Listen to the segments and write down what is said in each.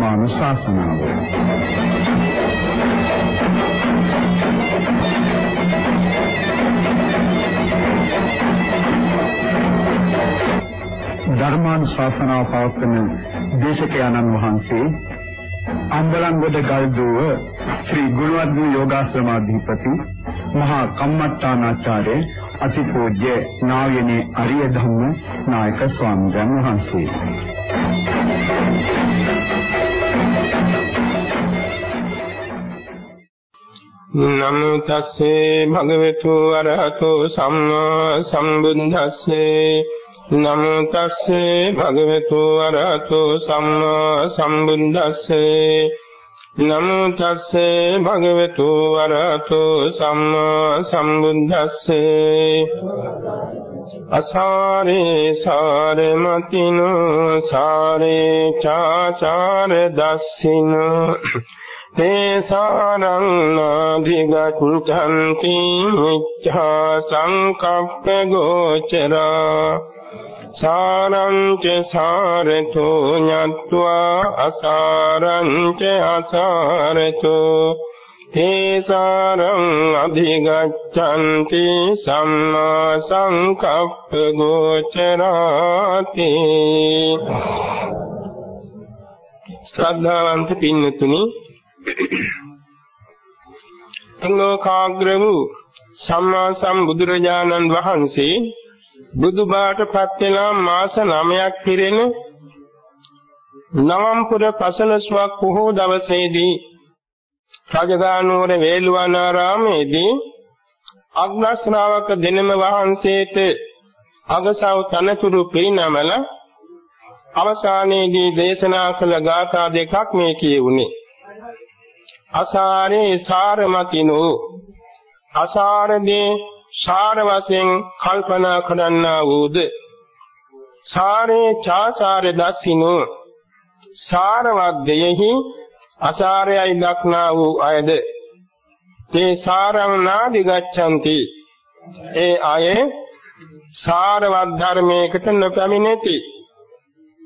මානසාසනාව ධර්මානුශාසනාව පවත්වන දේශකයන්න් වහන්සේ අම්බලන්ගොඩ ගල්දුව ශ්‍රී ගුණවර්ධන යෝගාශ්‍රමාධිපති මහා කම්මට්ටානාචාර්ය අතිපූජ්‍ය නායනේ අරිය ධම්ම නායක ස්වාමීන් වහන්සේ. නමෝ තස්සේ භගවතු අරහතෝ සම්මා සම්බුද්දස්සේ. නමෝ තස්සේ භගවතු අරහතෝ සම්මා සම්බුද්දස්සේ. නමෝ තස්සේ භගවතු අරහතෝ සම්මා සම්බුද්දස්සේ. අසාරේ සාරමතිනෝ සාරේ චාචාර දස්සිනෝ තේසාරං නාධිගච්ඡන්ති මිච්ඡා සංකප්ප ගෝචරා සාරං ච සාරතෝ ඤත්වා අසාරං ච අසාරතෝ තේසාරං අධිගච්ඡන්ති සම්මා සංකප්ප ගෝචරාති ශ්‍රද්ධාවන්ත පින්නතුනි අලෝකාග්‍ර වූ සම්මා සම්බුදුරජාණන් වහන්සේ බුදුබාට පත් වෙනා මාස 9ක් පිරෙන නවම්පුර පසළොස්වක් පොහෝ දවසේදී රජගානුවර වේළුවනාරාමේදී අග්න ශ්‍රාවක දෙනම වහන්සේට අගසව් තනතුරු පිරිනමල අවසානයේදී දේශනා කළ ගාථා දෙකක් මේ කියුනේ අසාරේ සාරමතිනෝ අසාරදී සාර වශයෙන් කල්පනා කරන්නා වූද? සාරේ චාසාර දස්සිනෝ. සාරවත් දෙයෙහි අසාරයයි දක්නා වූ අයද? තේ සාරං නාදි ගච්ඡanti. ඒ අය සාරවත් ධර්මයකට නොපැමිණෙති.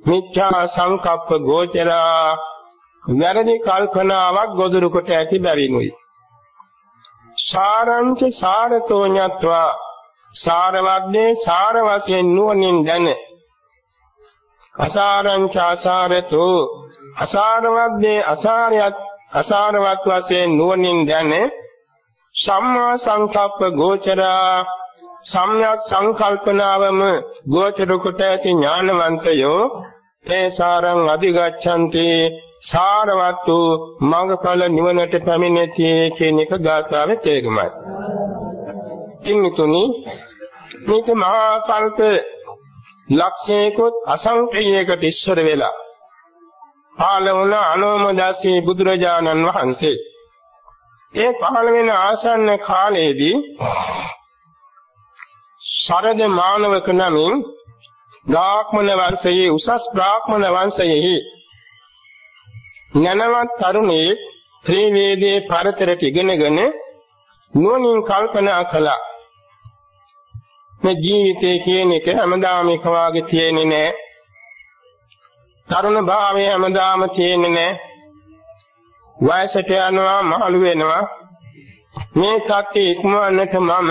මිච්ඡා සංකප්ප ගෝචරා වැරදි කල්පනාවක් ගොදුරු කොට ඇති බැවිනුයි. සාරංච සාරතෝ ඤත්වා. සාරවත්නේ සාර වශයෙන් නුවණින් දැන. අසාරංච අසාරතෝ. අසාරවත්නේ අසාරයත් අසාරවත් වශයෙන් නුවණින් දැන. සම්මා සංකප්ප ගෝචරා. සම්‍යක් සංකල්පනාවම ගෝචර කොට ඇති ඥානවන්තයෝ. ඒ සාරං අධිගච්ඡanti. සාරවත් වූ මඟඵල නිවනට පැමිණෙති කියන එක ගාථාවේ තේරුමයි. කින්තුනි මේක මහා කල්ප ලක්ෂයකොත් අසංඛ්‍යයකට ඉස්සර වෙලා පහළ වුණ අනෝමදාසී බුදුරජාණන් වහන්සේ ඒ පහළ වෙන ආසන්න කාලයේදී සරද මානවක නමින් බ්‍රාහ්මණ වංශයේ උසස් බ්‍රාහ්මණ වංශයේ ඥානවත් තරුණේ ත්‍රිවේදයේ පරතරට ඉගෙනගෙන නුවණින් කල්පනා කළා. මේ ජීවිතය කියන එක හැමදාම එක වාගේ තියෙන්නේ නැහැ. තරුණ භාවය හැමදාම තියෙන්නේ නැහැ. වයසට යනවා මහලු වෙනවා. මේ තත්ත්වය ඉක්මවන්නට මම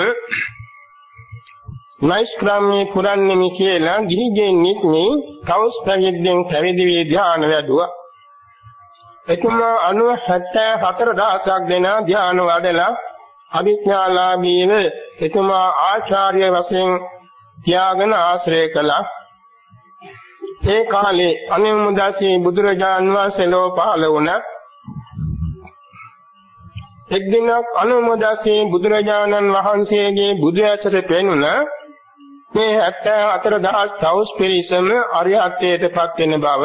නෛෂ්ක්‍රාම්‍ය පුරන්නේමි කියලා ගිහිගෙන් නික්මී කවුස් ප්‍රවිද්දෙන් පැවිදි වී ධ්‍යාන වැඩුවා. එතුමා 974 දෙන ධ්‍යාන වඩලා අභිඥාලාභීව එතුමා ආචාර්ය වශයෙන් තියාගෙන ආශ්‍රය කළා. ඒ කාලේ අනිමුදාසී බුදුරජාන් වහන්සේ ලෝ පහළ වුණා. එක් දිනක් අනුමදාසී බුදුරජාණන් වහන්සේගේ බුදු ඇසට පෙනුණ මේ 74000 තවුස් පිරිසම අරිහත්ත්වයට පත් වෙන බව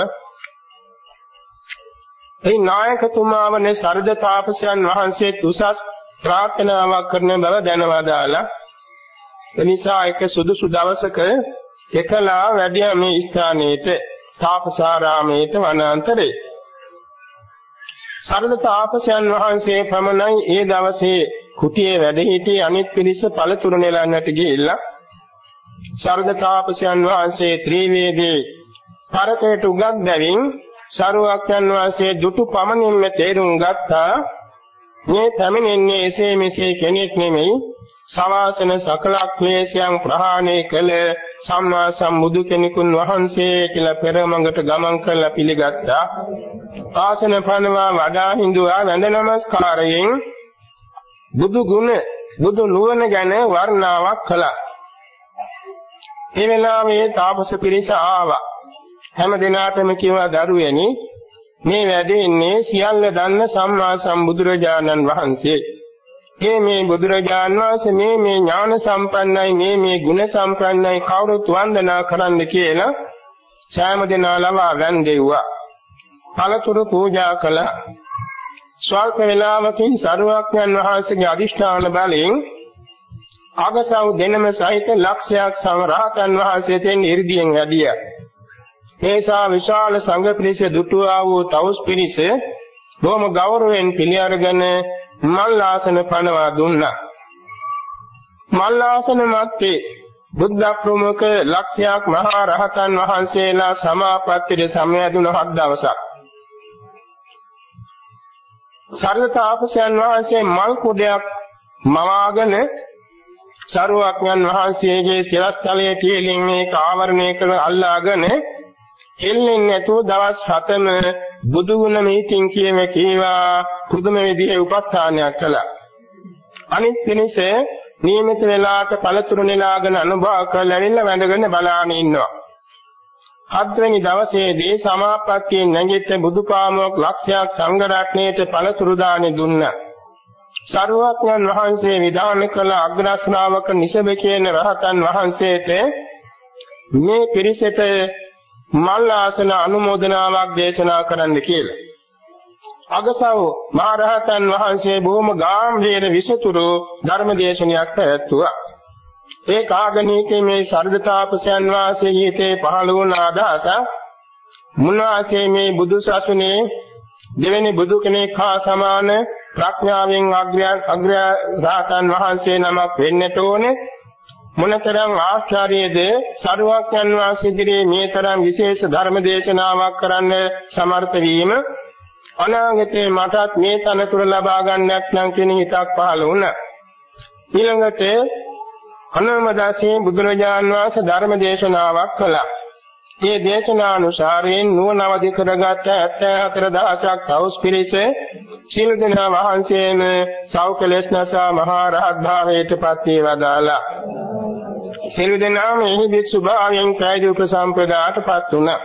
ඒ නායකතුමා වන ශරද තාපසයන් වහන්සේ උසස් ප්‍රාර්ථනාවක් කරන බව දැනවදාලා එනිසා එක සුදුසු දවසක එකලා වැඩිය මේ ස්ථානයේට තාපසාරාමේට වනාන්තරේ. ශරද තාපසයන් වහන්සේ පමණයි ඒ දවසේ කුටියේ වැඩ සිටි අනිත් පිරිස පළතුරු නෙලන්නට ගිහිල්ලා ශරද තාපසයන් වහන්සේ ත්‍රිවේදී තරකයට උගත් බැවින් සරුවක්යන් වාසේ දුටු පමණින්ම තේරුම් ගත්තා. මේ පැමිණෙන්නේ එසේ මෙසේ කෙනෙක් නෙමෙයි. සවාසන සකල ක්ලේශයන් ප්‍රහාණය කළ සම්මා සම්බුදු කෙනෙකුන් වහන්සේ කියලා පෙරමඟට ගමන් කළා පිළිගත්තා. ආසන පනවා වඩා හිඳුවා වැඳ නමස්කාරයෙන් බුදු ගුණ බුදු නුවණ ගැන වර්ණාවක් කළා. ඒ වෙලාවේ තාපස පිරිස ආවා. හැම දිනාටම කිව්වා දරුවැනි මේ වැඩෙන්නේ සියල්ල දන්න සම්මා සම්බුදුරජාණන් වහන්සේ. මේ මේ බුදුරජාණන් වහන්සේ මේ මේ ඥාන සම්පන්නයි මේ මේ ගුණ සම්පන්නයි කවුරුත් වන්දනා කරන්න කියලා සෑම දිනා ලවා වැන්දෙව්වා. පළතුරු පූජා කළා. ස්වල්ප වේලාවකින් සරුවක්යන් වහන්සේගේ අදිෂ්ඨාන බලයෙන් අගසව් දෙනම සහිත ලක්ෂයක් සමරහතන් වහන්සේ තෙන් ඉර්ධියෙන් වැඩියා. ඒසා විශාල සංඝ පිරිස දුටුවා වූ තවුස් පිරිස බොහොම ගෞරවයෙන් පිළි අරගෙන මල් ආසන පනවා දුන්නා. මල් ආසන මැත්තේ බුද්ධ ප්‍රමුඛ ලක්ෂයක් මහා රහතන් වහන්සේලා සමාපත්තියේ සමයදුන හත් දවසක්. සර්වතාපසයන් වහන්සේ මල් කුඩයක් මවාගෙන සරුවක්ඥන් වහන්සේගේ සිරස්තලයේ තියලින් මේක ආවරණය කර අල්ලාගෙන එල්ලෙන්නේ නැතුව දවස් 7ම බුදු ගුණ මේකින් කියම කීවා පුදුම විදිහේ උපස්ථානයක් කළා. අනිත් පිණිස නියමිත වෙලාවට පළතුරු නෙලාගෙන අනුභව කරලා ඇවිල්ලා වැඳගෙන බලාගෙන ඉන්නවා. හත්වෙනි දවසේදී සමාපත්තියෙන් නැගිට බුදුපාමොක් ලක්ෂයක් සංඝ රත්නයේට පළතුරු දානි දුන්නා. සරුවක්ඥන් වහන්සේ විධාන කළ අග්‍ර ශ්‍රාවක නිසබ කියන රහතන් වහන්සේට මේ පිරිසට මල් ආසන අනුමೋದනාවක් දේශනා කරන්න කියලා. අගසව මහරහතන් වහන්සේ බොහොම ගාම්භීර විසතුරු ධර්ම දේශනයක් පැවැත්තුවා. ඒ කාගණීකේ මේ සර්ධතාපසයන් වාසයේ හිතේ පහළ වුණ අදහස මුන්වාසේ මේ බුදු සසුනේ දෙවෙනි බුදු කෙනෙක් හා සමාන ප්‍රඥාවෙන් අග්‍රයන් අග්‍ර රහතන් වහන්සේ නමක් වෙන්නට ඕනේ මොනතරම් ආශ්චර්යයේද සරුවක්යන් වහන්සේ ඉදිරියේ මේ තරම් විශේෂ ධර්ම දේශනාවක් කරන්න සමර්ථ වීම අනාගතේ මටත් මේ තනතුර ලබා ගන්නක් නම් කියන හිතක් පහළ වුණා. ඊළඟට අනුමදාසී බුදුරජාන් වහන්සේ ධර්ම දේශනාවක් කළා. මේ දේශනානුසාරයෙන් නුවණ අවදි කරගත් 74000ක් තවුස් පිරිස සීල දෙනා වහන්සේම සෞකලේශනසා මහා රහත් භාවයට පත් වේවදාලා. සියලු දෙනාම එහි භික්ෂු භාවයෙන් පැවිදි උපසම්පදාටපත් වුණා.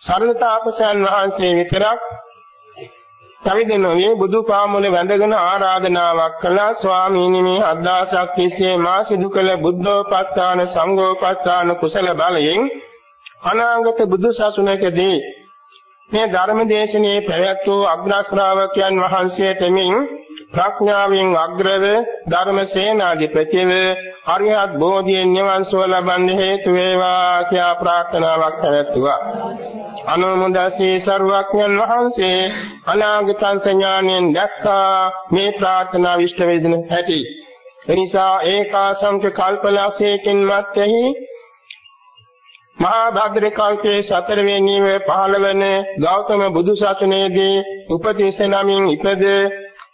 සරණතාපසයන් වහන්සේ විතරක් පැවිදෙනෝයේ බුදු පාමුල වැඳගෙන ආරාධනාවක් කළා ස්වාමීනි මේ අද්දාසක් තිස්සේ මා සිදු කළ බුද්ධෝපස්ථාන සංඝෝපස්ථාන කුසල බලයෙන් අනාගත බුදු සසුනකදී මේ ධර්ම දේශනේ පැවැත් වූ අග්‍ර ශ්‍රාවකයන් වහන්සේට මෙන් ප්‍රඥාවෙන් අග්‍රව ධර්ම සේනාධිපතිව අරිහත් බෝධියෙන් නිවන් සුව ලබන්න හේතු වේවා කියා ප්‍රාර්ථනාවක් පැවැත්තුවා. අනුමුදසී සර්වඥන් වහන්සේ අනාගත සංඥාණයෙන් දැක්කා මේ ප්‍රාර්ථනා විශ්ව වේදන ඇති. එනිසා ඒකාසංක කල්පලක්ෂයකින් මැත්තේහි මහා භද්‍ර කල්පයේ සතරවෙනි වේ පහළවන ගෞතම බුදු සසුනේදී උපතිස්ස නමින් ඉපද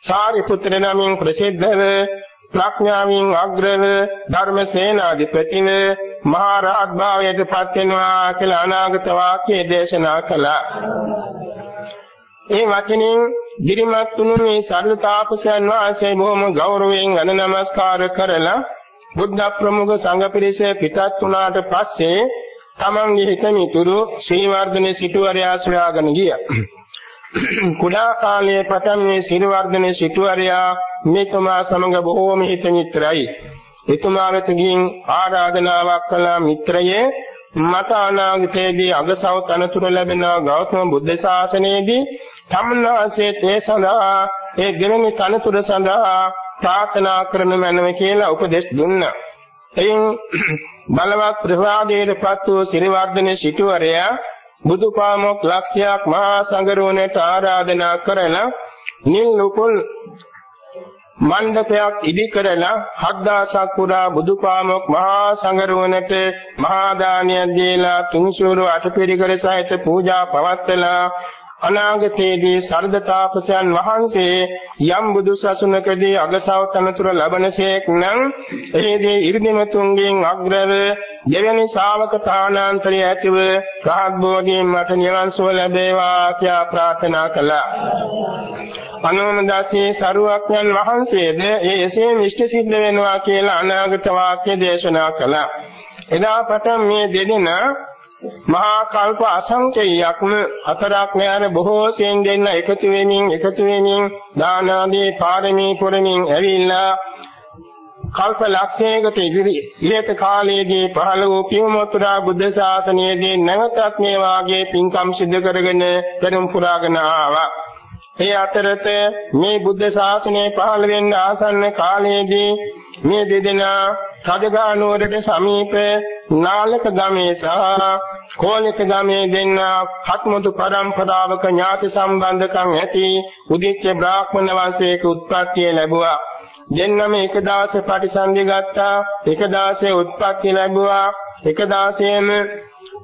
සාරිපුත්‍ර නමින් ප්‍රසිද්ධව ප්‍රඥාවෙන් අග්‍රව ධර්ම සේනාධිපතිව මහා රහත් භාවයට පත් වෙනවා කියලා අනාගත වාක්‍යය දේශනා කළා. ඒ වචනින් දිරිමත් තුනු මේ සරල තාපසයන් වහන්සේ බොහොම ගෞරවයෙන් අන නමස්කාර කරලා බුද්ධ ප්‍රමුඛ සංඝ පිරිස පිටත් වුණාට පස්සේ තමන්ගේ හිතමිතුරු ශ්‍රී වර්ධනේ සිටුවරයා සොයාගෙන ගියා. කුඩා කාලයේ පටන් මේ සිරිවර්ධනේ සිටුවරයා මෙතුමා සමග බොහෝම හිත මිත්‍රයි. එතුමා වෙත ගින් ආරාධනාවක් කළා මිත්‍රයේ මට අනාගතයේදී අගසව තනතුර ලැබෙන ගෞතම බුද්ධ ශාසනයේදී තමන්වාසේ තේ සඳහා ඒ ගෙවෙන තනතුර සඳහා ප්‍රාර්ථනා කරන මැනව කියලා උපදෙස් දුන්නා. එයින් බලවත් ප්‍රසාදයේපත් වූ සිරිවර්ධනේ සිටුවරයා බුදුපාමොක් ලක්ෂයක් මහා සංඝරුවනට ආරාධනා කරලා නිල් උපුල් මණ්ඩපයක් ඉදි කරලා හත්දාසක් පුරා බුදුපාමොක් මහා සංඝරුවනට මහා දානයක් දීලා තුන්සූරු අටපිරිකර සහිත පූජා පවත්වලා අනාගතයේදී සරද තාපසයන් වහන්සේ යම් බුදු සසුනකදී අගසව තනතුර ලබනසේක් නම් එහිදී ඉර්ධිමතුන්ගෙන් අග්‍රව දෙවැනි ශාවක තානාන්තරය ඇතිව රහත් බෝධියෙන් මට නිවන් සුව ලැබේවා කියා ප්‍රාර්ථනා කළා. අනුමදාසී සරුවක්යන් වහන්සේද ඒ එසේ මිෂ්ඨ සිද්ධ වෙනවා කියලා අනාගත වාක්‍ය දේශනා කළා. එදා පටන් මේ දෙදෙනා මහා කල්ප අසංකේයයක්ම හතරක් නෑර බොහෝ සෙන් දෙන්න එකතු වෙමින් එකතු වෙමින් දාන ආදී පාරමී පුරමින් ඇවිල්ලා කල්ප ලක්ෂයකට ඉදිරි ඉහත කාලයේදී පහළ වූ පියමතුරා බුද්ධ ශාසනයේදී නැවතත් මේ වාගේ පින්කම් සිදු කරගෙන පෙරම් පුරාගෙන ආවා. ඒ අතරත මේ බුද්ධ ශාසනය පහළ වෙන්න ආසන්න කාලයේදී මේ දෙදෙනා රජගහනුවරට සමීප නාලක ගමේ සහ කෝලික ගමේ දෙන්නා හත්මුතු පරම්පරාවක ඥාති සම්බන්ධකම් ඇති උදිච්ච බ්‍රාහ්මණ වංශයක උත්පත්තිය ලැබුවා. දෙන්නම එක දාසේ පරිසන්දි ගත්තා. එක දාසේ උත්පත්ති ලැබුවා. එක දාසේම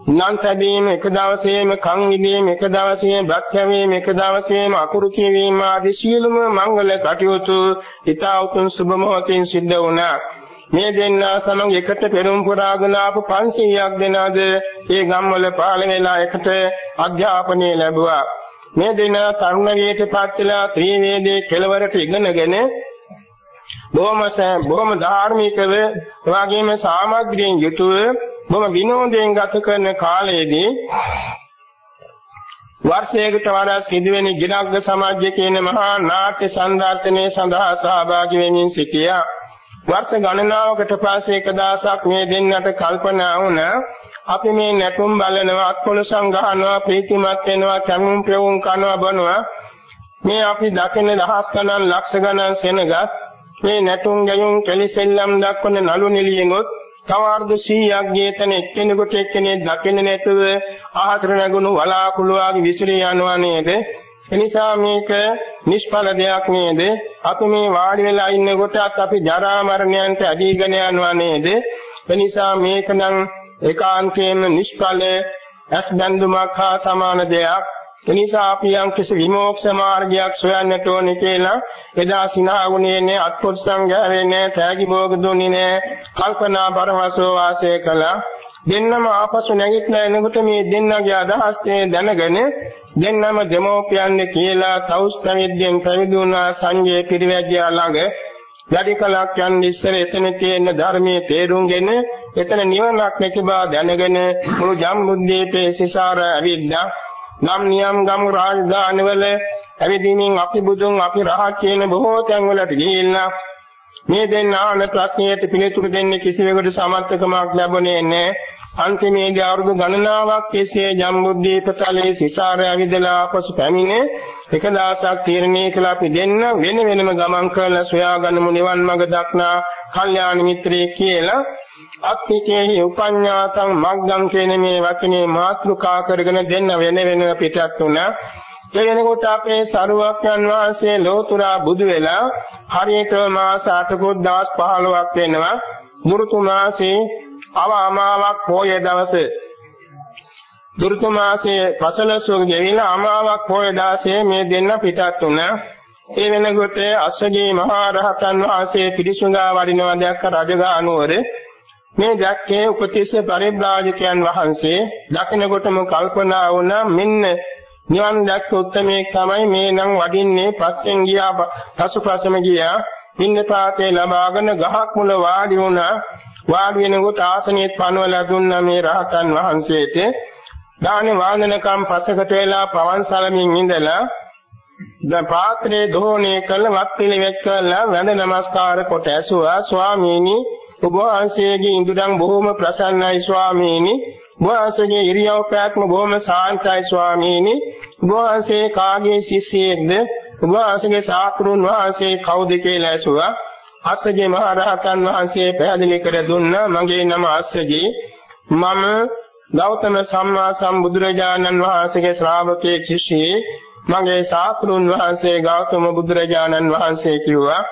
නම් තැබීම එක දවසේම කන් ඉදීම එක දවසේම බ්‍රත්‍යවීම එක දවසේම අකුරු කියවීම ආදී සියලුම මංගල කටයුතු ඊතා උතුම් සුබ මොහොතින් සිද්ධ වුණා. මේ දෙන්නා සමග එකට පෙරම් පුරාගෙන ආපු 500ක් දෙනාද ඒ ගම්වල පහළ වෙලා එකට අධ්‍යාපනය ලැබුවා. මේ දෙන්නා තරුණ වියටපත් වෙලා ත්‍රිවේදයේ කෙළවරට ඉගෙනගෙන බොහොම බොහොම ධාර්මිකව එවාගෙම සාමග්‍රියෙන් යුතුව බොහොම විනෝදයෙන් ගත කරන කාලයේදී වර්ෂයකට වඩා සිදුවෙන ගිනග්ග සමාජය කියන මහා නාට්‍ය සංදර්ශනයේ සඳහා සහභාගී වෙමින් සිටියා. වර්ෂ ගණනාවකට පස්සේ එක දවසක් මේ දෙන්නට කල්පනා වුණා. අපි මේ නැටුම් බලනවා අත්කොළ සංගහනවා ප්‍රීතිමත් වෙනවා කැමුම් ප්‍රවුම් කරනවා බොනවා. මේ අපි දකින දහස් ගණන් ලක්ෂ ගණන් සෙනගත් මේ නැටුම් ගැයුම් කෙලිසෙල්ලම් දක්වන නළු නිලියෙනොත් තවාර්ධ 100ක් ගේතන එක්කෙනෙකුට එක්කෙනෙක් දකින්නේ නැතුව ආහතර නැගුණු වලාකුළු ආගේ විසිරී යනවා නේද? එනිසා මේක නිෂ්ඵල දෙයක් නේද? අපි මේ වාඩි වෙලා ඉන්න කොටත් අපි ජරා මරණයන්ට ඇදීගෙන යනවා නේද? එනිසා මේක නම් ඒකාන්තයෙන්ම නිෂ්ඵල ඇස් බඳුමක් හා සමාන දෙයක්. එනිසා අපි යම් කිසි විමෝක්ෂ මාර්ගයක් සොයන්නට ඕනේ කියලා එදා සිනාගුණේ නේ අත්පොත් සංඝයාවේ නේ තෑගි භෝග දුන්නේ නේ කල්පනා පරමසෝ වාසය කළා දෙන්නම ආපසු නැගිටලා එනකොට මේ දෙන්නගේ අදහස් දැනගෙන දෙන්නම දෙමෝපියන්නේ කියලා තවුස් ප්‍රවිද්‍යෙන් පැවිදි වුණා සංජය පිරිවැජියා ළඟ වැඩි කලක් යන ඉස්සර එතන තියෙන ධර්මයේ තේරුම්ගෙන එතන නිවනක් නැති බව දැනගෙන මුළු ජම්බුද්දීපේ සිසාර ඇවිද්දා නම් නියම් ගම් රාජධානිවල ඇවිදින්මින් අපි බුදුන් අපි රහත් කියන බොහෝ තැන්වලට ගිහිල්ලා මේ දෙන්නාන ප්‍රශ්නයට පිළිතුරු දෙන්නේ කිසිවෙකුට සමර්ථකමක් ලැබුණේ නැහැ. අන්තිමේදී අවුරුදු ගණනාවක් කෙසේ ජම්බුද්දීප තලයේ සිසාර ඇවිදලා පසු පැමිණේ එක දවසක් තීරණය කළා අපි දෙන්න වෙන වෙනම ගමන් කරලා සොයාගන්නමු නිවන් මඟ දක්නා කල්යාණ මිත්‍රයෙක් කියලා. අත්තිකේහි උපඤ්ඤාතං මග්ගං කියන මේ වචනේ මාතෘකා කරගෙන දෙන්න වෙන වෙනම පිටත් වුණා. ඒ වෙනකොට අපේ සරුවක්යන් වහන්සේ ලෝතුරා බුදු වෙලා හරියට මාස 8ක දවස් 15ක් වෙනවා. මුරුතු මාසේ අවාමාවක් පොය දවසේ. දුර්ග මාසයේ පසළොස්වක ගෙවිලා අමාවක් පොය දවසේ මේ දෙන්න පිටත් වුණා. ඒ වෙනකොට අස්සජී මහා රහතන් වහන්සේ පිරිසුඟා වඩිනවා දැක්ක රජගහනුවර මේ දැක්කේ උපතිස්ස පරිබ්‍රාජකයන් වහන්සේ. දකිනකොටම කල්පනා වුණා මෙන්න නිවන් දැක්ක උත්මේ තමයි මේ නම් වඩින්නේ. පස්සෙන් ගියා පසුපසම ගියා. පින්නපාතේ ලබාගෙන ගහක් මුල වාඩි වුණා. වාඩි වෙනකොට ආසනයේත් පනවලා දුන්නා මේ රහතන් වහන්සේට. දානේ වාදනකම් පසකට වෙලා පවන් සලමින් ඉඳලා දැන් පාත්‍රයේ දෝණය කළ වත් පිළිවෙත් කළා වැඳ නමස්කාර කොට ඇසුවා. ස්වාමීනි ඔබ වහන්සේගේ ඉඳුරන් බොහොම ප්‍රසන්නයි ස්වාමීනි. ඔබ වහන්සේගේ ඉරියව් පැවැත්ම බොහොම සාන්තයි ස්වාමීනි. ඔබ වහන්සේ කාගේ ශිෂ්‍යයෙක්ද? ඔබ වහන්සේගේ ශාස්ත්‍රුන් වහන්සේ කවුද කියලා ඇසුවා. අස්සජේ මහ රහතන් වහන්සේ පැහැදිලි කර දුන්නා මගේ නම අස්සජේ. මම ගෞතම සම්මා සම්බුදුරජාණන් වහන්සේගේ ශ්‍රාවකයෙක් ශිෂ්‍යයෙක් මගේ ශාස්ත්‍රුන් වහන්සේ ගෞතම බුදුරජාණන් වහන්සේ කිව්වා.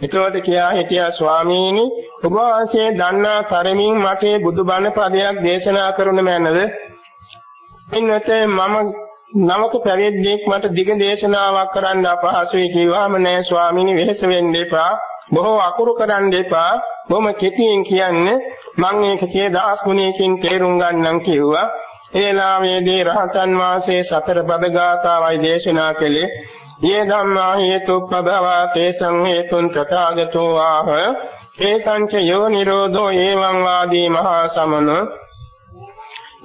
එතකොට කියා හිටියා ස්වාමීනි ඔබ වහන්සේ දන්නා තරමින් මට බුදුබණ පදයක් දේශනා කරන මැනව. එන්නත මම නමක පැවිද්දෙක් මට දිග දේශනාවක් කරන්න අපහසුයි කිව්වම නෑ ස්වාමීනි වෙහෙස වෙන්න එපා. බොහෝ අකුරු කරන්න එපා. බොහොම කෙටියෙන් කියන්නේ මම මේක 10000 ගුණයකින් තේරුම් ගන්නම් කිව්වා. ඒලාවේදී රහතන් වහන්සේ සතර පද ගාථාවයි දේශනා කළේ. "යේ ධම්මා හේතුප්පදවා තේසං හේතුන් තථාගතෝ ආහ තේසංච යෝ නිරෝධෝ එවං වාදී මහා සමන"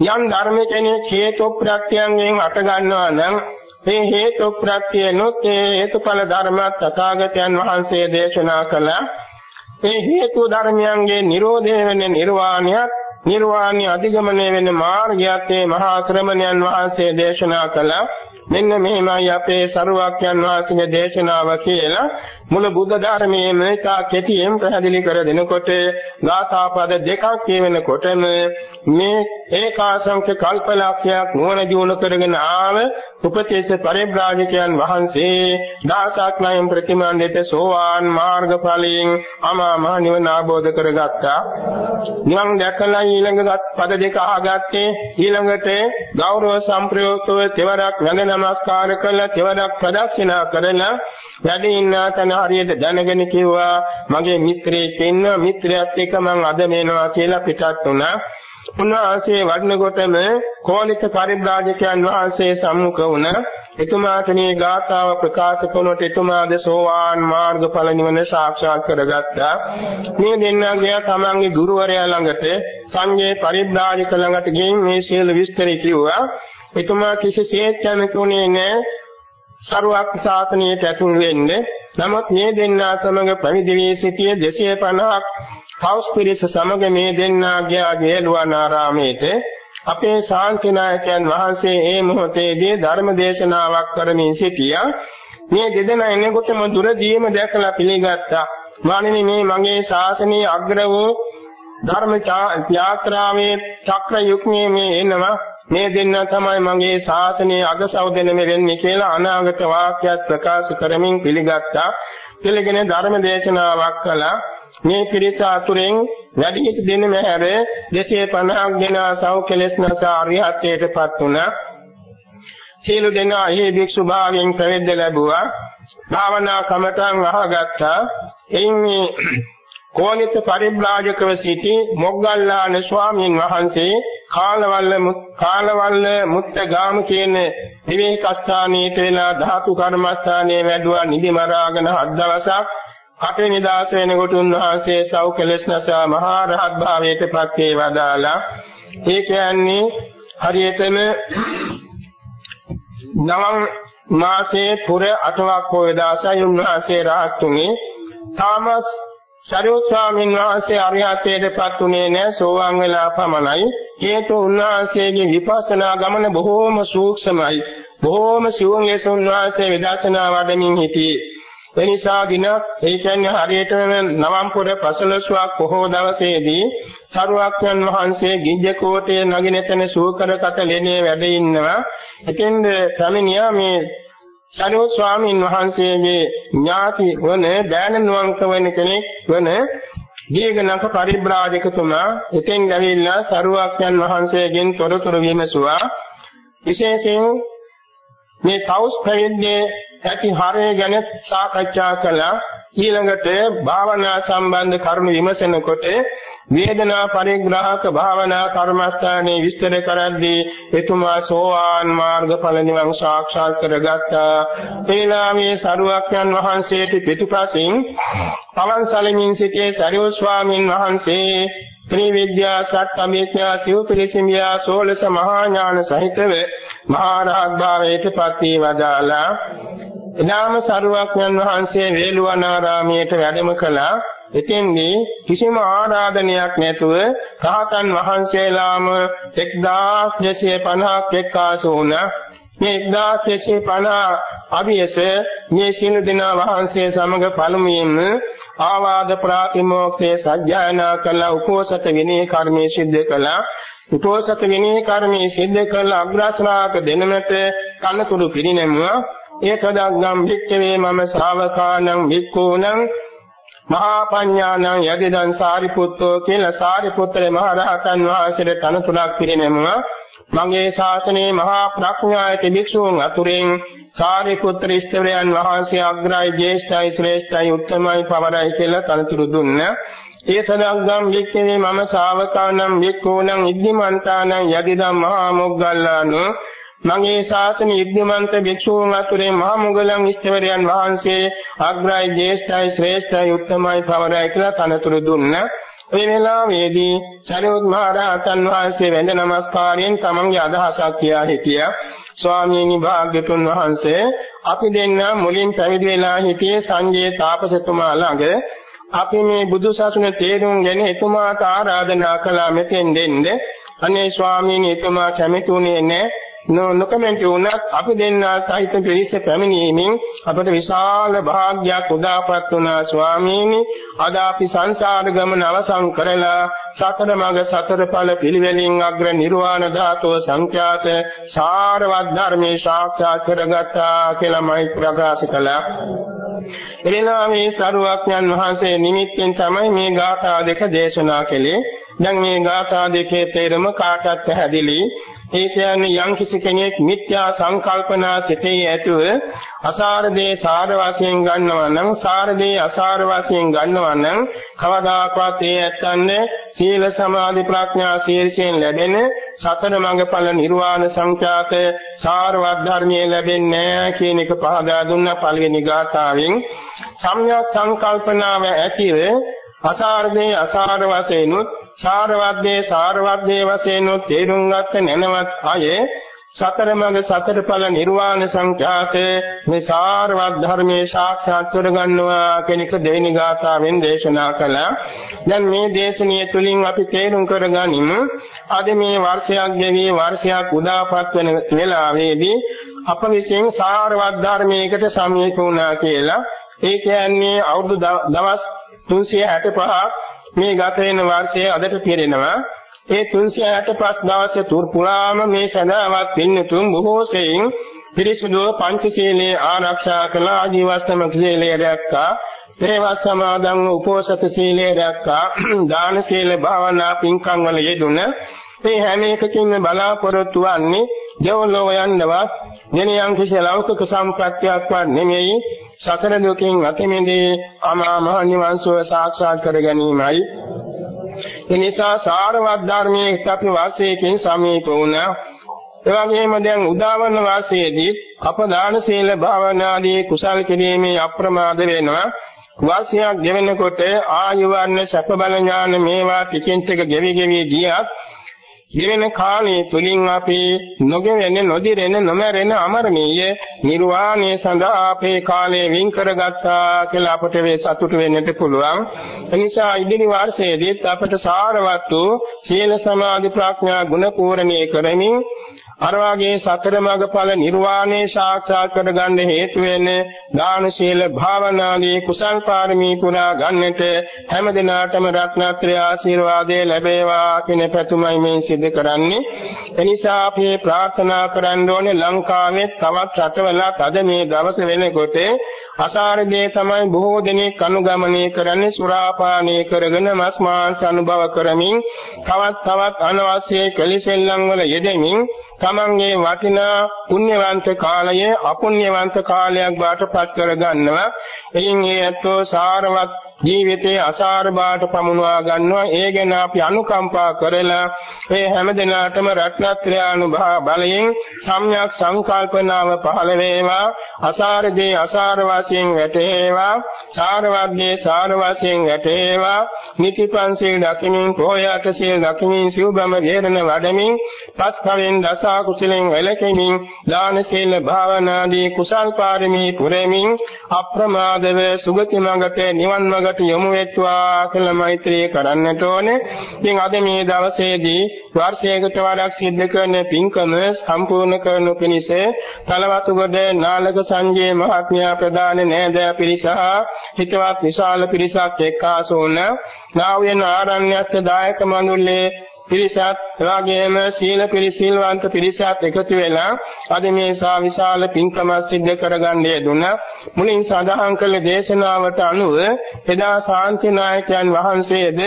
යම් ධර්ම කෙනෙක් හේතු ප්‍රත්‍යයෙන් අට ගන්නවා නම් මේ හේතු ප්‍රත්‍යනොත් ඒ හේතුඵල ධර්ම තථාගතයන් වහන්සේ දේශනා කළා. මේ හේතු ධර්මයන්ගේ Nirodhe වෙන නිර්වාණයත් නිර්වාණය අධිගමනය වෙන මාර්ගයත් මේ මහා ශ්‍රමණයන් වහන්සේ දේශනා කළා. මෙන්න මෙහිමයි අපේ සරුවක්යන් වහන්සේගේ දේශනාව කියලා මුල බුද්ධ ධර්මයේ මේකා කෙටියෙන් පැහැදිලි කර දෙනකොට ගාථා පද දෙකක් කියවෙනකොටම මේ ඒකාසංඛ්‍ය කල්පලක්ෂයක් නුවණ දිනු කරගෙන ආව උපතේශ පරිබ්‍රාජකයන් වහන්සේ දහසක් නයම් ප්‍රතිමාන්විත සෝවාන් මාර්ගඵලයෙන් අමා මහ නිවන ආબોධ කරගත්තා. නිවන් දැකලා ඊළඟ පද දෙක අහගත්තේ ඊළඟට ගෞරව සම්ප්‍රයුක්තව තෙවරක් වැඳ නමස්කාර කළා තෙවරක් ප්‍රදක්ෂිනා කරලා වැඩ ඉන්නා තැන හරියට දැනගෙන කිව්වා මගේ මිත්‍රයෙක් ඉන්න මිත්‍රයාත් එක්ක මං අද මේනවා කියලා පිටත් වුණා. උන්වහන්සේ වඩනකොටම කෝලික පරිබ්‍රාජකයන් වහන්සේ සම්මුඛ වුණ. එතුමාට මේ ගාථාව ප්‍රකාශ කරනකොට එතුමාද සෝවාන් මාර්ගඵල නිවන සාක්ෂාත් කරගත්තා. මේ දෙන්නා ගියා තමන්ගේ ගුරුවරයා ළඟට සංඝේ පරිබ්‍රාජක ළඟට ගිහින් මේ සියලු විස්තර කිව්වා. එතුමා කිසිසේත් කැමතුනේ නැහැ සරුවක් ශාසනයට ඇතුල් වෙන්නේ නමුත් මේ දෙන්නා සමග පැවිදි වී සිටිය 250ක් පෞස් පිරිස සමග මේ දෙන්නා ගියා ගේලුවනාරාමේට අපේ ශාන්තිනායකයන් වහන්සේ මේ මොහොතේදී ධර්ම දේශනාවක් කරමින් සිටියා. මේ දෙදෙනා එනකොටම දුරදීම දැකලා පිළිගත්තා. මානිනි මේ මගේ ශාසනීය අග්‍ර වූ ධර්ම යාත්‍රාවේ චක්‍ර යුග්මයේ මේ එනවා. මේ දෙන්න තමයි මගේ ශාසනයේ අගසවදෙනම වෙන්නේ කියලා අනාගත වාක්‍යයක් ප්‍රකාශ කරමින් පිළිගත්තා. පිළිගෙන ධර්ම දේශනාවක් කළා. මේ පිරිස අතුරෙන් වැඩි හිටි දෙන්න හැර 250ක් දෙනා සව් කෙලෙස් නැසා අරිහත්ත්වයටපත් වුණා. සීල දෙනා එහි භික්ෂු භාවයෙන් ප්‍රවේද ලැබුවා. භාවනා කමඨං අහගත්තා. එයින් මේ කෝලිත පරිබ්‍රාජකව සිටි මොග්ගල්ලාන ස්වාමීන් වහන්සේ කාලවල්ල කාලවල්ල මුත්තගාම කියන විවේක ස්ථානීට වෙලා ධාතු කර්මස්ථානයේ වැඩුවා නිදි මරාගෙන හත් දවසක්. අටේ නිදාස වෙනකොට උන්වහන්සේ සව් කෙලස් නැසා මහා රහත් භාවයට පත් වේ වදාලා. ඒ කියන්නේ හරියටම නවම් මාසේ පුර අටවක් පොය දාසයි උන්වහන්සේ රහත් උනේ තාමස් සරියුත් ස්වාමීන් වහන්සේ අරිහත්ත්වයට පත් උනේ නැහැ සෝවාන් වෙලා පමණයි. හේතු උන්වහන්සේගේ විපස්සනා ගමන බොහෝම සූක්ෂමයි. බොහෝම සිවුම් ලෙස උන්වහන්සේ විදර්ශනා වඩමින් සිටියේ එනිසා දිනක් ඒ කියන්නේ හරියටම නවම්පුර පසළොස්වක් පොහෝ දවසේදී සරුවක්යන් වහන්සේ ගිජ්ජකෝටේ නගින තැන සූකරකට ලෙනේ වැඩ ඉන්නවා. එතෙන්ද පැමිණියා මේ සරුව ස්වාමීන් වහන්සේගේ ඥාති වන දෑනනුවන්ක වෙන කෙනෙක් වන දීඝනක පරිබ්‍රාජකතුමා එතෙන් ඇවිල්ලා සරුවක්යන් වහන්සේගෙන් තොරතුරු විමසුවා. විශේෂයෙන් මේ තවුස් පැවිද්දේ ඇති හරය ගැන සාකච්ඡා කළා ඊළඟට භාවනා සම්බන්ධ කරුණු විමසනකොට වේදනා පරිග්‍රහක භාවනා කර්මස්ථානයේ විස්තර කරද්දී එතුමා සෝවාන් මාර්ගඵල නිවන් සාක්ෂාත් කරගත්තා. ඒලාමේ සරුවක්යන් වහන්සේට පිටුපසින් පවන්සලමින් සිටියේ සරියෝ ස්වාමින් වහන්සේ ත්‍රිවිද්‍යා සත්‍යමේඥා සිව්පිරිසිමියා සෝලස මහා ඥාන සහිතව මහා රහත් භාවයට පත් වී වදාලා එනාම සරුවක්ඥන් වහන්සේ වේළුවනාරාමයට වැඩම කළා. එතෙන්දී කිසිම ආරාධනයක් නැතුව රහතන් වහන්සේලාම 1250ක් එක්කාසු වුණා. මේ 1250 අභියස මේ සිනු දිනා වහන්සේ සමග පළමුවෙන්ම ආවාද ප්‍රාතිමෝක්ෂයේ සත්‍යයනා කළ උපෝසත විනය කර්මයේ සිද්ධ කළා. උපෝසත විනය කර්මයේ සිද්ධ කළ අග්‍රශ්‍රාවක දෙනමත කනතුරු පිරිනැමුවා. ඒකදග්ගම් වික්කවේ මම ශාවකානං වික්ඛූනං මහා පඤ්ඤාණං යදිදං සාරිපුත්තෝ කියලා සාරිපුත්‍ර මහ රහතන් වහන්සේට තනතුරක් පිරිනැමුවා මගේ ශාසනයේ මහා ප්‍රඥායති භික්ෂූන් අතුරෙන් සාරිපුත්‍ර ඉස්තරයන් වහන්සේ අග්‍රයි ජේෂ්ඨයි ශ්‍රේෂ්ඨයි උත්තමයි පවරයි කියලා තනතුරු දුන්න. ඒ සදග්ගම් වික්කේ මම ශාවකානම් වික්කෝනම් ඉද්ධිමන්තානම් යදිදම් මහා මොග්ගල්ලානෝ මගේ ශාසන ඉද්ධිමන්ත භික්ෂූන් අතුරේ මහා මුගලන් ඉස්තරයන් වහන්සේ අග්‍රයි ජේෂ්ඨයි ශ්‍රේෂ්ඨයි උත්තමයි පවරයි කියලා තනතුරු දුන්නා. ඒ වෙලාවේදී සරියුත් මහ රහතන් වහන්සේ වැඳ නමස්කාරයෙන් තමන්ගේ අදහසක් කියා හිටියා. ස්වාමීනි භාග්‍යතුන් වහන්සේ අපි දෙන්න මුලින් පැවිදි වෙලා හිටියේ සංජේ තාපසතුමා ළඟ අපි මේ බුදු සසුන තේරුම් ගෙන එතුමාට ආරාධනා කළා මෙතෙන් දෙන්න. අනේ ස්වාමීනි එතුමා කැමතුනේ නැහැ. නොකමැති වුණත් අපි දෙන්නා සහිත පිරිස පැමිණීමෙන් අපට විශාල භාග්යක් උදාපත් වුණා ස්වාමීනි. අද අපි සංසාර ගමන අවසන් කරලා සතර මඟ සතර ඵල පිළිවෙලින් අග්‍ර නිර්වාණ ධාතුව සංඛ්‍යාත සාරවත් ධර්මයේ සාක්ෂාත් කරගත්තා කියලා මයි ප්‍රකාශ කළා. එලෙනා මේ සරුවක්ඥන් වහන්සේ නිමිත්තෙන් තමයි මේ ගාථා දෙක දේශනා කළේ. දැන් මේ ගාථා දෙකේ තේරුම කාටත් පැහැදිලි. ඒ කියන්නේ යම් කිසි කෙනෙක් මිත්‍යා සංකල්පනා සිතේ ඇතුව අසාර දේ සාර වශයෙන් ගන්නවා නම් සාර දේ අසාර වශයෙන් ගන්නවා නම් කවදාකවත් ඒ ඇත්තන්නේ සීල සමාධි ප්‍රඥා ශීර්ෂයෙන් ලැබෙන සතර මඟඵල නිර්වාණ සංඛ්‍යාත සාරවත් ධර්මයේ ලැබෙන්නේ නැහැ කියන එක පහදා දුන්න පළවෙනි ගාථාවෙන්. සම්‍යක් සංකල්පනාව ඇතිව අසාරදේ අසාර වශයෙන්ුත් සාරවත්දේ සාරවත්දේ වශයෙන් තේරුම් ගත්ත නැනවත් අය සතර මඟ සතර ඵල නිර්වාණ සංඛ්‍යාත මේ සාරවත් ධර්මයේ සාක්ෂාත් කරගන්නවා කියන එක දෙවෙනි ගාථාවෙන් දේශනා කළා. දැන් මේ දේශනිය තුලින් අපි තේරුම් කරගනිමු අද මේ වර්ෂයක් ගෙවි වර්ෂයක් උදාපත් වෙන වෙලාවේදී අප විසින් සාරවත් ධර්මයකට සමීප වුණා කියලා ඒ කියන්නේ අවුරුදු දවස් 365ක් මේ ගත වෙන වර්ෂයේ අදට පිරෙනවා. ඒ 365 දවසේ තුර පුරාම මේ සදාවත් පින්නතුන් බොහෝ සෙයින් පිරිසුදු පංචශීලයේ ආරක්ෂා කළ ආජීවස්තමක සීලය රැක්කා තේවස් සමාදන් උපෝසත සීලය රැක්කා දාන සීල භාවනා පින්කම් වල යෙදුන. මේ හැම එකකින්ම බලාපොරොත්තු වන්නේ දෙවලෝ යන්නවත් ඥානයන් කිසි ලෞකික සම්ප්‍රත්‍යයක්වත් නෙමෙයි. සසර දුකින් අත මිදී අමා මහ නිවන් සුව සාක්ෂාත් කර ගැනීමයි. ඒ නිසා සාරවත් ධර්මයේ අපි වාසයකින් සමීප වුණා. එවැගේම දැන් උදාවන වාසයේදී අප දාන සීල භාවනාදී කුසල් කිරීමේ අප්‍රමාද වෙනවා. වාසියක් ගෙවෙනකොට ආයු වර්ණ සැප බල ඥාන මේවා ටිකින් ටික ගෙවි ගෙවි ගියත් ගෙවෙන කාලයේ තුලින් අපි නොගෙවෙන නොදිරෙන නොමැරෙන අමරණීය නිර්වාණය සඳහා අපේ කාලය වින් කරගත්තා කියලා අපට වේ සතුට වෙන්නට පුළුවන්. එනිසා ඉදිරි වර්ෂයේදීත් අපට සාරවත් වූ සීල සමාධි ප්‍රඥා ගුණ පූර්ණේ කරමින් අර වාගේ සතර මඟඵල නිර්වාණය සාක්ෂාත් කරගන්න හේතු වෙන දාන ශීල භාවනාදී කුසල් පාරමී පුරා ගන්නට හැම දිනාටම රත්නත්‍රය ආශිර්වාදේ ලැබේවා කියන පැතුමයි මේ සිදු කරන්නේ. එනිසා අපි ප්‍රාර්ථනා කරන්න ඕනේ ලංකාවේ තවත් රටවලත් අද මේ දවස වෙනකොට අසාරදී තමයි බොහෝ දෙනෙක් අනුගමනය කරන්නේ සුරාපානය කරගෙන මස් මාංශ අනුභව කරමින් තවත් තවත් අනවශ්‍ය කලිසෙල්ලම් වල යෙදෙමින් තමන්ගේ වටිනා පුණ්‍යවන්ත කාලය අපුණ්‍යවන්ත කාලයක් බාටපත් කරගන්නවා. එයින් ඒ ඇත්තෝ සාරවත් ජීවිතයේ අසාර බාට පමුණවා ගන්නවා. ඒ ගැන අපි අනුකම්පා කරලා ඒ හැම දිනාටම රත්නත්‍රය අනුභව බලයෙන් සම්්‍යක් සංකල්පනාව පහළ වේවා. අසාරදී අසාර වශයෙන් වැටේවා. සාරවත්දී සාර වශයෙන් වැටේවා. නිතිපන්සිල් දකිමින් පොයාට සිල් දකිමින් සිව්බම වේරණ වඩමින් පස් කවෙන් දස කුසලෙන් වැළකෙමින් දාන සීල භාවනාදී කුසල් පාරමී පුරෙමින් අප්‍රමාදව සුගති මඟට නිවන් මඟට යොමු වෙත්වා කියලා මෛත්‍රී කරන්නට ඕනේ. ඉතින් අද මේ දවසේදී වර්ෂයකට වරක් සිද්ධ කරන පින්කම සම්පූර්ණ කරනු පිණිස තලවතුගොඩ නාලක සංජේ මහත්මයා ප්‍රදාන නෑදෑ පිරිස හිතවත් විශාල පිරිසක් එක්කාසු වුණ නාවයන් ආරණ්‍යස්ථ දායක මණ්ඩලයේ පිරිසත් එවාගෙම සීල පිරිසිල්වන්ත පිරිසත් එකතු වෙලා අද මේ සා විශාල පින්කම සිද්ධ කරගන්න යෙදුණා. මුලින් සඳහන් කළ දේශනාවට අනුව එදා ශාන්ති නායකයන් වහන්සේද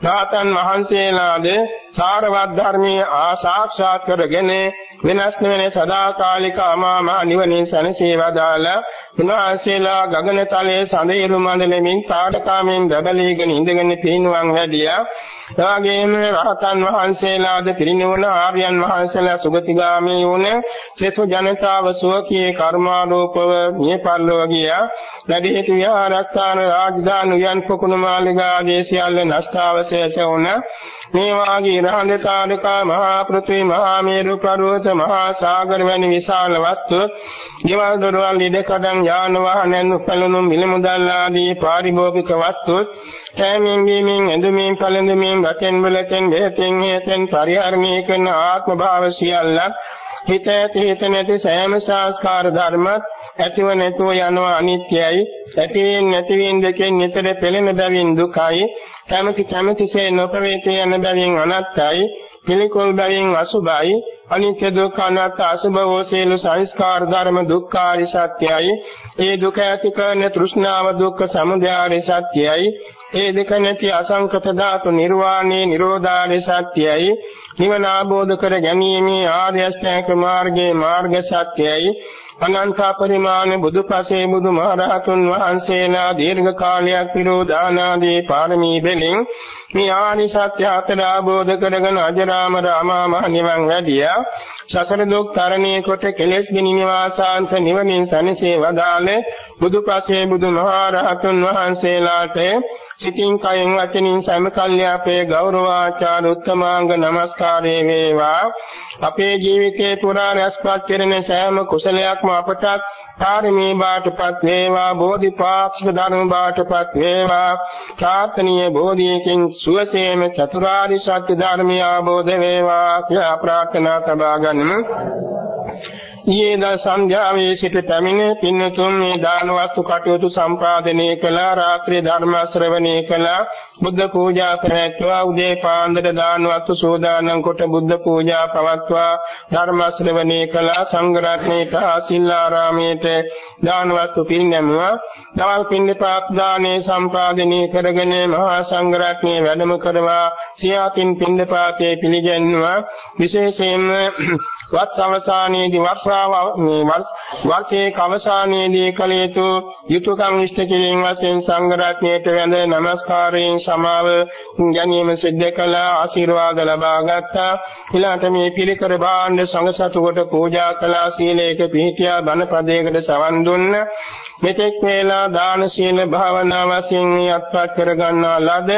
රාතන් වහන්සේලාද සාරවත් ධර්මයේ ආසාක්ෂාත් කරගෙන වෙනස් නොවන සදාකාලික අමාම නිවනින් සැනසී වදාලා උන්වහන්සේලා ගගනතලයේ සඳේරු මණ්ඩලෙමින් තාඩකාමෙන් බබලීගෙන ඉඳගෙන පිරිනුවන් වැඩියා. එවාගෙම රහතන් වහන්සේලාද පිරිනිවන ආර්යයන් වහන්සේලා සුගතිගාමී වුණ සෙසු ජනතාව සුවකී කර්මාරෝපව මේ පරිලෝක ගියා. වැඩිහිටි විහාරස්ථාන රාජධානි යන් පොකුණු මාලිගා ආදී සියල්ල නෂ්ටාවශේෂ වුණ මේ වාගේ රහඳ තාරකා මහා පෘථිවි මහා මේරු පර්වත මහා සාගර වැනි විශාල වස්තු ගෙවල් දොරවල් ඉඩකඩම් යාන වාහනයන් උපලනුම් මිලමුදල් ආදී පාරිභෝගික වස්තු කෑමෙන් බීමෙන් ඇඳුමින් පළඳුමින් වතෙන් වලතෙන් බෙහෙතෙන් හේතෙන් පරිහරණය කරන ආත්ම භාව සියල්ලක් හිත ඇති හිත නැති සෑම සංස්කාර ධර්මත් ඇතිව නැතුව යනවා අනිත්‍යයි. ඇතිවෙන් නැතිවෙන් දෙකෙන් නිතර පෙළෙන බැවින් දුකයි. කැමැති කැමැතිසේ නොපවේත යන බැවින් අනත්තයි පිළිකුල් බැවින් අසුභයි අනිත්‍ය දුක්ඛ අනාත්ම අසුභ වූ සියලු සංස්කාර ධර්ම දුක්ඛාරි සත්‍යයි. ඒ දුක ඇති කරන තෘෂ්ණාව දුක්ඛ සමුදයාරි සත්‍යයි. ඒ දෙක නැති අසංකත ධාතු නිර්වාණේ නිරෝධාරි සත්‍යයි. නිවන ආબોධ කර ගැනීමේ ආර්ය අෂ්ටාංග මාර්ගයේ මාර්ග සත්‍යයි. අනන්ත පරිමාණ බුදුපසේ බුදුමහරහතුන් වහන්සේලා දීර්ඝ කාලයක් විරෝධානාදී පාරමී දෙලින් මේ ආනි සත්‍ය හතර ආબોධ කරගෙන අජරාමර අමාමහ නිවන් වැඩියා. සසර දුක් තරණය කොට කෙලෙස් ගිනිවාසාන්ත නිවනින් සැනසී වදාළේ. බුදුපසේ බුදුමහරහතුන් වහන්සේලාට සිතින් කයෙන් වචනින් සෑම කල්යාපේ ගෞරවාචාර උත්තමාංග නමස්කාරේ වේවා. අපේ ජීවිතේ පුරා රැස්පත් කෙරෙන සෑම කුසලයක්ම අපට පාරමී බාටපත් වේවා. බෝධිපාක්ෂික ධර්ම බාටපත් වේවා. ප්‍රාර්ථනීය බෝධියකින් සුවසේම චතුරාරි සත්‍ය ධර්මය අවබෝධ වේවා කියලා ප්‍රාර්ථනා සබා ගන්නමු ඊයේ දා සංධ්‍යාවේ සිට පැමිණ පින්නතුන් මේ දාන වස්තු කටයුතු සම්පාදනය කළා රාත්‍රී ධර්ම ශ්‍රවණය කළා බුද්ධ පූජා පැවැත්වුවා උදේ පාන්දර දාන වස්තු සෝදානම් කොට බුද්ධ පූජා පවත්වා ධර්ම ශ්‍රවණය කළා සංඝ රත්නයේට ආසිල්ලාරාමයේට දාන වස්තු පිරිනැමුවා. දවල් පින්නපාත් දානේ සම්පාදනය කරගෙන මහා සංඝ රත්නයේ වැඩම කරවා සියාතින් පින්නපාතේ පිළිගැන්වුවා විශේෂයෙන්ම වත් අවසානයේදී වර්ෂාව මේ වර්ෂයේ අවසානයේදී කළ යුතු යුතුයකම් ඉෂ්ට කිරීම වශයෙන් සංඝ රත්නයට වැඳ නමස්කාරයෙන් සමාව ගැනීම සිද්ධ කළ ආශිර්වාද ලබා ගත්තා. ඊළාට මේ පිළිකර භාණ්ඩ සංඝ සතුකට පූජා කළා සීලයක පිහිටියා බණපදයකට සවන් දුන්න. මෙතෙක් වේලා දාන සීල භාවනා වශයෙන් අත්පත් කර ගන්නා ලද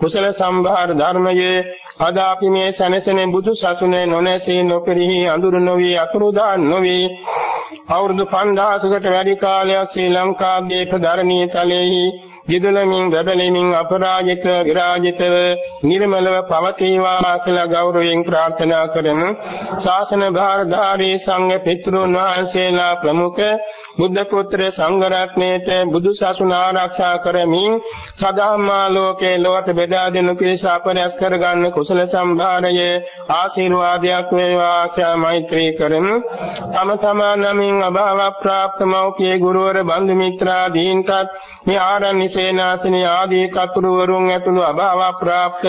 කුසල සම්භාර ධර්මයේ අද අපි මේ සැනසෙන බුදු සසුනේ නොනැසී නොපෙරහි අඳුර නොවි අතුරුදාන් නොවි අවුරුදු 5000කට වැඩි කාලයක් ශ්‍රී ලංකාවේ ප්‍රධානී තලයේහි දිදුලමින් බබලමින් අපරාජිත විරාජිතව නිර්මලව පවතිවා කියලා ගෞරවයෙන් ප්‍රාර්ථනා කරමු. ශාසන භාරධාරී සංඝ පිටුන් වහන්සේලා ප්‍රමුඛ බුද්ධ පුත්‍ර සංඝ රත්නයේත බුදු සසුන ආරක්ෂා කරමින් සදාම්මා ලෝකේ ලොවට බෙදා දෙනු පිණිස අපරැස් කරගන්න කුසල සම්භාරයේ ආශිර්වාදයක් වේවා කියලා මෛත්‍රී කරමු. තම තමා නමින් අභාව ප්‍රාප්ත මෞඛ්‍ය ගුරුවර බන්දු මිත්‍රාදීන්ටත් මේ ආරණ්‍ය සේනාසනී ආදී කතුරුවරුන් ඇතුළු අභාව ප්‍රාප්ත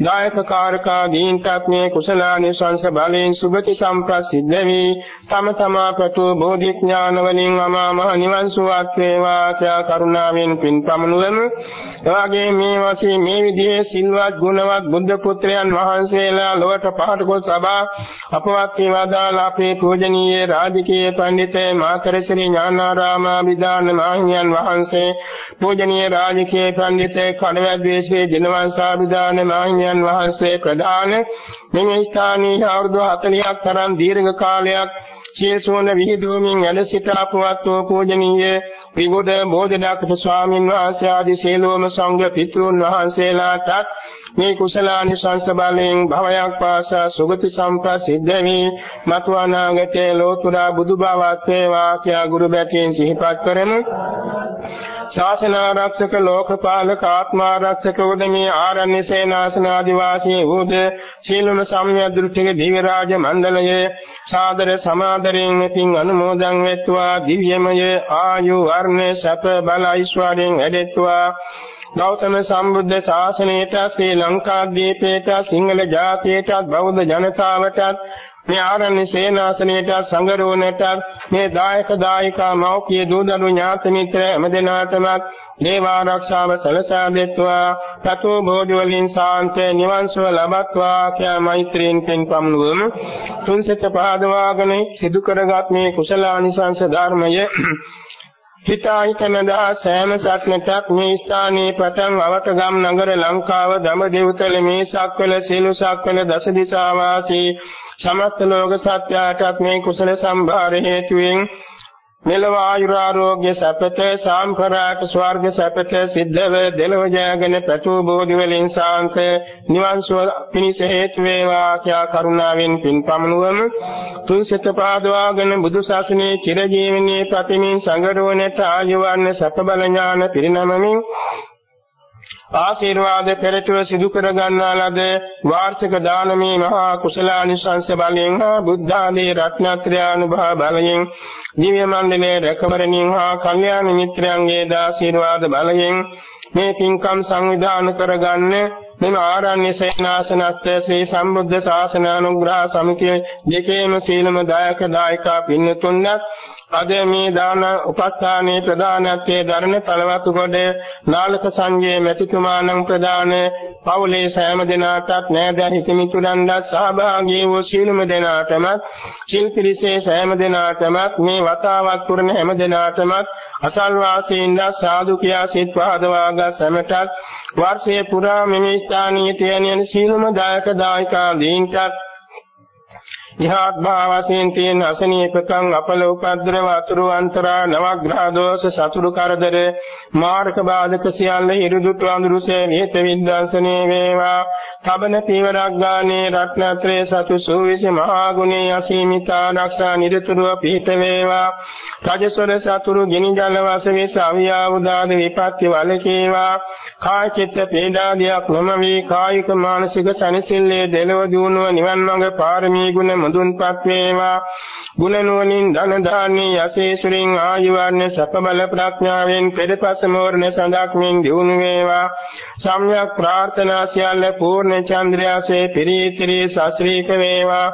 දායක කාරකාදීන්ටත් මේ කුසලානිසංස බලයෙන් සුගති සම්ප්‍රසිද්ධ වී තම තමා පැතු බෝධි ඥාන වලින් අමා මහ නිවන් සුවත් වේවා කියා කරුණාවෙන් පින් පමුණුවමු. එවාගේ මේ වශයෙන් මේ විදිහේ සිල්වත් ගුණවත් බුද්ධ පුත්‍රයන් වහන්සේලා ලොවට පහට ගොස් සබා අපවත් වේවාදාලා අපේ පූජනීය රාජකීය පඬිතේ මාකරසිරි ඥානාරාම විදාන මහින්යන් වහන්සේ පූජනීය ගෞරවනීය රාජකීය පඬිතේ කඩවැද්දේ ශ්‍රී දිනවංශාභිදාන මහින්යන් වහන්සේ ප්‍රදාන මෙම ස්ථානයේ අවුරුදු 40ක් තරම් දීර්ඝ කාලයක් සියසෝන විහිදුවමින් වැඩ සිට අපවත් වූ පූජනීය විගුඩ බෝධිනාථ ස්වාමීන් වහන්සේ ආදී සීලෝම සංඝ පිතෘන් වහන්සේලාටත් මේ කුසලානිසංස බලයෙන් භවයක් පාසා සුගති සම්ප්‍රසිද්ධ වී මතු අනාගතයේ ලෝතුරා බුදු බවත් වේවා කියා ගුරු බැටින් සිහිපත් කරමු. ශාසනාරක්ෂක ලෝකපාලක ආත්මාරක්ෂක උදමී ආරණ්‍ය සේනාසන ආදිවාසී වූද සීලම සම්‍යක් දෘෂ්ටික දිව්‍ය රාජ මණ්ඩලයේ සාදර සමාදරයෙන් මෙතින් අනුමෝදන් වෙත්වා දිව්‍යමය ආයු වර්ණ සැප බල ඓශ්වර්යයෙන් වැඩෙත්වා. ගෞතම සම්බුද්ධ ශාසනයට ශ්‍රී ලංකාද්වීපයට සිංහල ජාතියට බෞද්ධ ජනතාවට මේ ආරණ්‍ය සේනාසනයට සංගරෝණයට මේ දායක දායිකා මෞඛ්‍ය දූදරු ඥාති මිත්‍ර හැමදෙනාටම දේව ආරක්ෂාව සැලසා දෙත්වා. තතු බෝධි වලින් සාන්ත නිවන් සුව ලබත්වා කියා මෛත්‍රියෙන් පෙන් පමුණුවමු තුන්සෙත පාදවාගෙන සිදු කරගත් මේ කුසලානිසංස ධර්මය හිතායිතනදා සෑම සක්නටක් මේ ස්ථානයේ පටන් අවතගම් නගර ලංකාව දඹදෙව්තල මේ සක්වල සීළු සක්වල දස දිසා වාසී සමස්ත ලෝක සත්‍යයටත් මේ කුසල සම්භාර හේතුවෙන් මෙලව ආයුරාෝග්‍ය සැපත සාම්පරාට ස්වර්ග සැපත සිද්ධව දෙලව ජයගෙන පැතු බෝධි වලින් සාන්ත නිවන් සුව පිණිස හේතු වේවා කියා කරුණාවෙන් පින් පමනුවම තුන් සිත පාදවාගෙන බුදු සසුනේ චිරජීවනයේ ප්‍රතිමින් සංගරෝණට ආයුවන්න සැප බල ඥාන පිරිනමමින් ආශිර්වාද පෙරටුව සිදු කර ගන්නා ලද වාර්ෂික දානමේ මහා කුසලානිසංස බලයෙන් හා බුද්ධ ආදී රත්නත්‍රය අනුභව බලයෙන් දිව්‍ය මණ්ඩලයේ රැකවරණින් හා කල්යාණ මිත්‍රයන්ගේ දාශිර්වාද බලයෙන් මේ පින්කම් සංවිධානය කරගන්න මෙම ආරණ්‍ය සේනාසනස්ත ශ්‍රී සම්බුද්ධ ශාසන අනුග්‍රහ සමිතිය දෙකේම සීලම දායක දායකා පින්නතුන්වත් අද මේ දාන උපස්ථානයේ ප්‍රධානත්වයේ දරණ පළවතු කොට නාලක සංඝයේ මෙතුමාණන් ප්‍රදාන පවුලේ සෑම දිනාටත් නෑද හිතමිතුරන්ද සහභාගී වූ සීලම දෙනාටම සිල්පිරිසේ සෑම දිනාටම මේ වතාවක් පුරන හැම දිනාටම අසල්වාසීන්ද සාදු කියා සිත් පහදවාගත් සැමටත් වර්ෂයේ පුරා මෙම ස්ථානීය තේනියන සීලම දායක දායකා දීන්ටත් ඉහාත් භාවයෙන් තියෙන අසනීපකම් අපල උපද්‍රව අතුරු අන්තරා නවග්‍රහ දෝෂ සතුරු කරදර මාර්ග බාධක සියල්ල හිරුදුතු අඳුරුසේ නිහිත විද්වාසනේ වේවා. තබන පීවරක් ගානේ රත්නත්‍රේ සතු සූවිසි මහා ගුණේ අසීමිත ආරක්ෂා නිරතුරුව පිහිට වේවා. රජසොර සතුරු ගිනි ජල වාසවේ සාවියා උදාද විපත්ති වලකේවා කාය චිත්ත පීඩාදියක් නොමවි කායික මානසික සනසිල්ලේ දෙලව දිනුව නිවන් මඟ පාරමී ගුණ මුදුන්පත් වේවා. ගුණ නුවණින් ධන දාන්නේ යසේසුරින් ආයුවන්නේ සප බල ප්‍රඥාවෙන් පෙරපස මෝරණ සඳක්මින් දිනු වේවා. සම්්‍යක් ප්‍රාර්ථනා සියල්ල පූර්ණ චන්ද්‍රයාසේ පිරිතිරි සශ්‍රීක වේවා.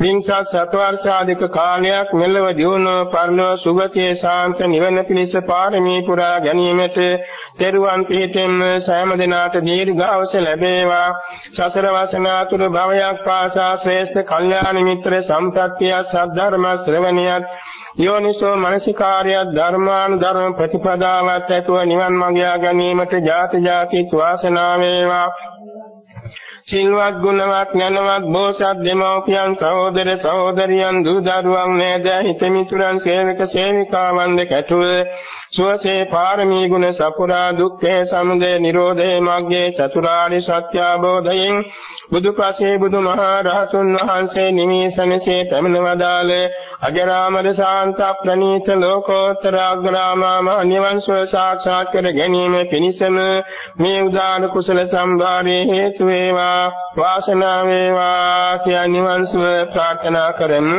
විංසත් සතවර්ෂාධික කාලයක් මෙලව දිනු පරලෝ සුගතියේ ශාන්ත නිවන පිණිස පාරමී පුරා ගැනීමට තෙරුවන් පිහිටෙන් සෑම දිනාට දීර්ඝාස ලැබේවා. සසර වසනාතුරු භවයක් පාසා ශ්‍රේෂ්ඨ කල්යාණ මිත්‍ර සම්ප්‍රත්‍ය සද්ධර්ම ශ්‍රවණියත් යෝනිසෝ මනසිකාර්යයක් ධර්මානුධර්ම ප්‍රතිපදාවත් ඇතුව නිවන් මඟ යා ගැනීමට ජාති ජාති වාසනාව වේවා. සිල්වත් ගුණවත් ඥානවත් බෝසත් දෙමෝපියන් සහෝදර සහෝදරියන් දූ දරුවන් නෑද හිතමිතුරන් සේවක සේවිකාවන් දෙකටුව සුවසේ පාරමී ගුණ සපුරා දුක්ඛේ සමුදය නිරෝධේ මග්ගේ චතුරාරි සත්‍ය අවබෝධයෙන් බුදුපසේ බුදුමහා රහතුන් වහන්සේ නිමීසනසේ පැමිණ වදාළ අජරාමර ශාන්ත ප්‍රණීත ලෝකෝත්තර අග්‍රාමම නිවන් සුව සාක්ෂාත් කර ගැනීම පිණිසම මේ උදාන කුසල සම්භාරයේ හේතු වේවා වාසනාව වේවා කියා නිවන් සුව ප්‍රාර්ථනා කරමු.